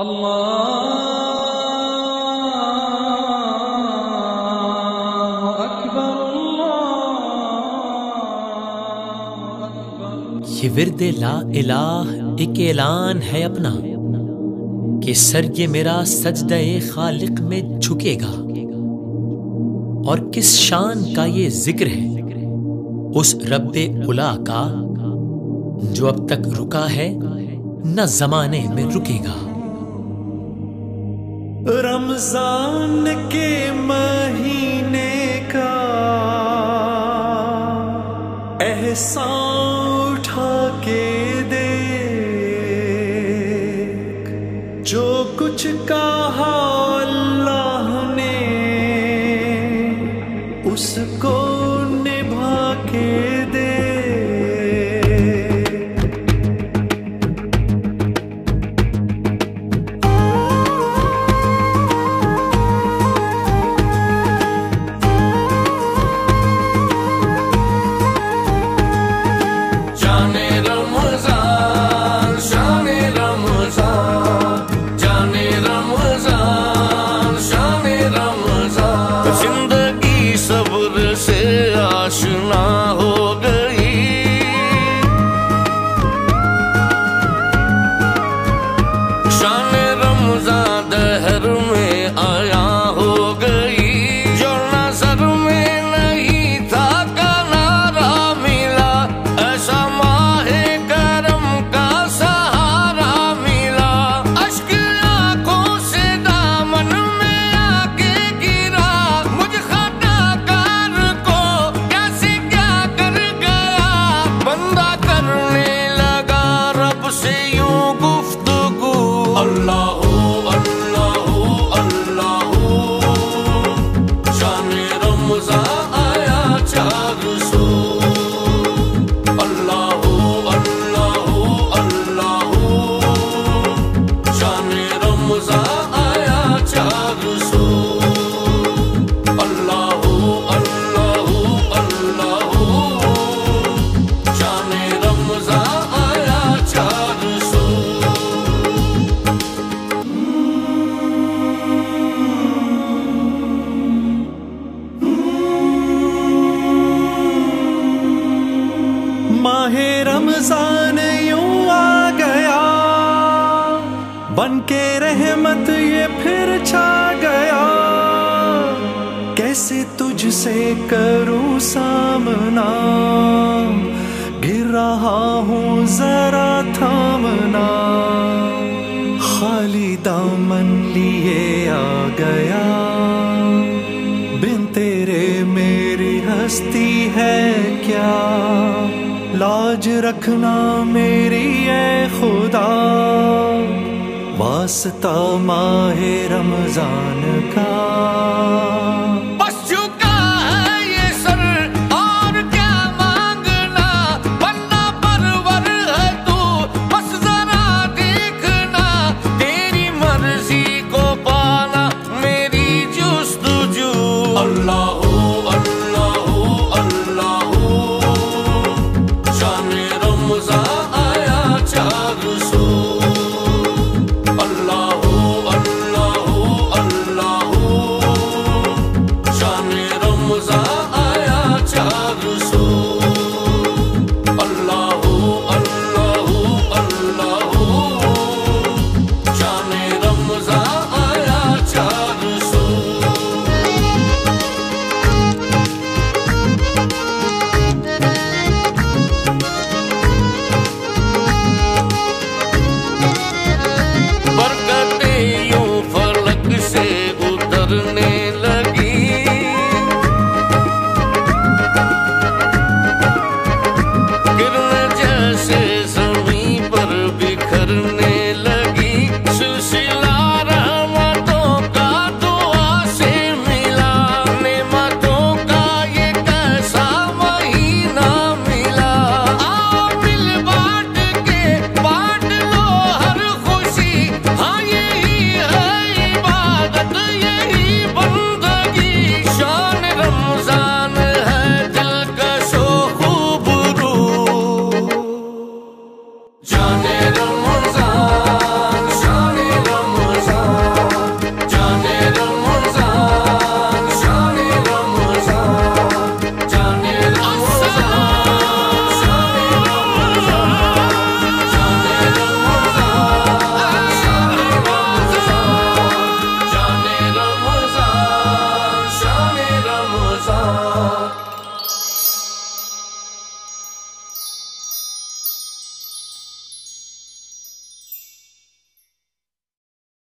اللہ اکبر، اللہ یہ ورد لا الہ، ایک اعلان ہے اپنا کہ سر یہ میرا سجدہ خالق میں جھکے گا۔ اور کس شان کا یہ ذکر ہے؟ اس رب الا کا، جو اب تک رکا ہے، نہ زمانے میں رکے گا۔ رمضان کے مہینے کا احسان اٹھا کے دیکھ۔ جو کچھ کہا اللہ نے، اس کو نبھا کے رمضان یوں آ گیا۔ بن کے رحمت یہ پھر چھا گیا۔ کیسے تجھ سے کروں سامنا؟ گر رہا ہوں ذرا تھامنا۔ خالی دامن لیے آ گیا۔ بن تیرے میری ہستی ہے کیا؟ لاج رکھنا میری اے خدا واسطہ ماہ رمضان کا